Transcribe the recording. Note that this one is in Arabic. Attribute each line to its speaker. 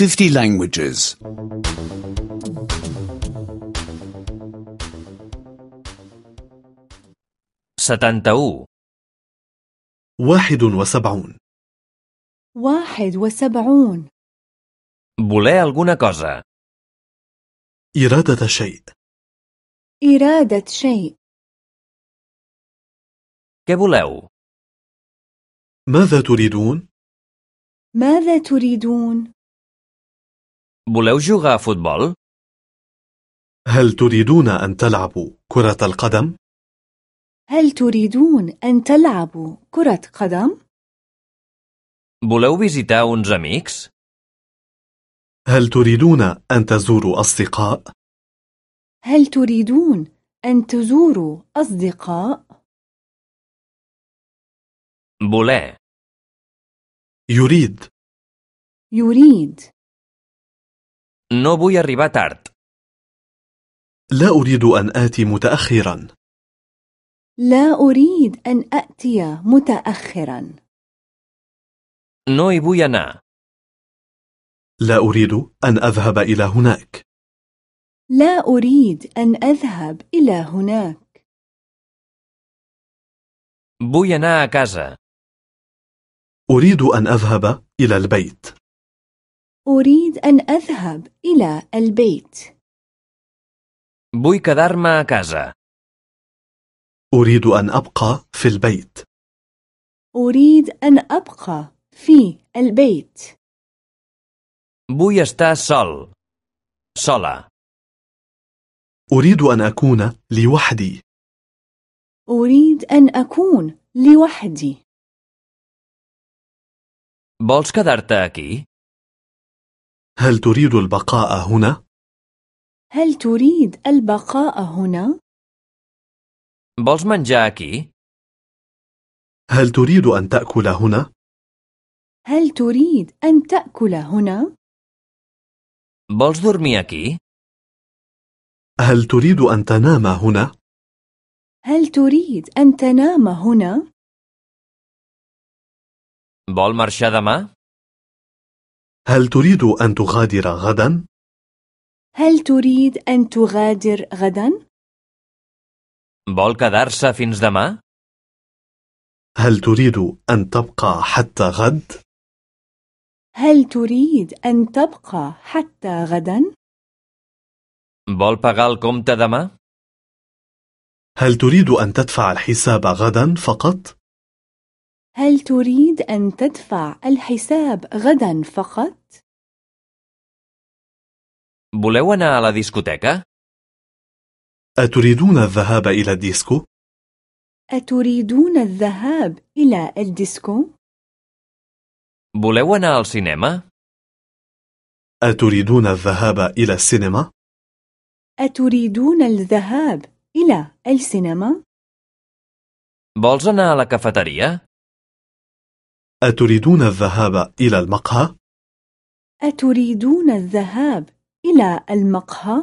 Speaker 1: 50 languages.
Speaker 2: 71.
Speaker 3: واحد وسبعون
Speaker 4: واحد وسبعون
Speaker 2: Voler alguna cosa.
Speaker 3: إرادة شيء
Speaker 4: إرادة شيء
Speaker 2: Què voleu?
Speaker 3: ماذا تريدون؟
Speaker 4: ماذا تريدون؟
Speaker 2: Voleu jugar a futbol?
Speaker 3: هل تريدون أن تلعبوا كرة القدم؟
Speaker 4: هل تريدون أن تلعبوا كرة قدم؟
Speaker 2: Voleu visitar uns amics?
Speaker 3: هل تريدون أن تزوروا أصدقاء؟
Speaker 4: هل تريدون أن تزوروا أصدقاء؟
Speaker 2: Voler.
Speaker 3: يريد
Speaker 4: يريد
Speaker 2: No vull arribar tard.
Speaker 3: لا أريد أن آتي متأخرا
Speaker 4: لا أريد أن أأتي متأخرا
Speaker 2: No hi vull anar.
Speaker 3: لا أريد أن أذهب إلى هناك
Speaker 4: لا أريد أن أذهب إلى هناك
Speaker 2: Vull anar a casa.
Speaker 3: أريد أن أذهب إلى البيت
Speaker 4: أريد أن أذهب إلى البيت
Speaker 2: Vull quedar-me a casa.
Speaker 3: أريد أن أبقى في البيت
Speaker 4: أريد أن أبقى في البيت
Speaker 2: Vull estar sol. Sola.
Speaker 3: أريد أن أكون لوحدي
Speaker 4: أريد أن أكون لوحدي
Speaker 2: Vols quedar-te aquí?
Speaker 3: هل تريد البقاء هنا؟
Speaker 4: هل تريد البقاء هنا؟
Speaker 2: Vols menjar aquí?
Speaker 3: هل تريد أن تأكل هنا؟
Speaker 4: هل تريد أن تأكل هنا؟
Speaker 2: Vols dormir aquí?
Speaker 3: هل تريد أن تنام هنا؟
Speaker 4: هل تريد أن تنام هنا؟
Speaker 2: Vol marxar demà?
Speaker 3: هل تريد أن تغادر غدا؟
Speaker 4: هل تريد أن تغادر غدا؟
Speaker 2: Vol quedar-se fins demà?
Speaker 3: هل تريد أن تبقى حتى غد؟
Speaker 4: هل تريد أن تبقى حتى غدا؟
Speaker 2: Vol pagar el compte demà?
Speaker 3: هل تريد أن تدفع الحساب غدا فقط؟
Speaker 4: هل تريد أن تدفع الحساب غدا فقط؟
Speaker 2: Voleu anar a la discoteca?
Speaker 3: أتريدون الذهاب إلى الديسكو؟
Speaker 4: أتريدون الذهاب إلى الديسكو؟
Speaker 2: Voleu anar al cinema?
Speaker 3: أتريدون الذهاب إلى السينما؟
Speaker 4: أتريدون الذهاب إلى السينما؟
Speaker 2: Vols anar a la cafeteria?
Speaker 3: أتريدون الذهاب إلى المقهى؟
Speaker 4: أتريدون الذهاب إلى المقهى؟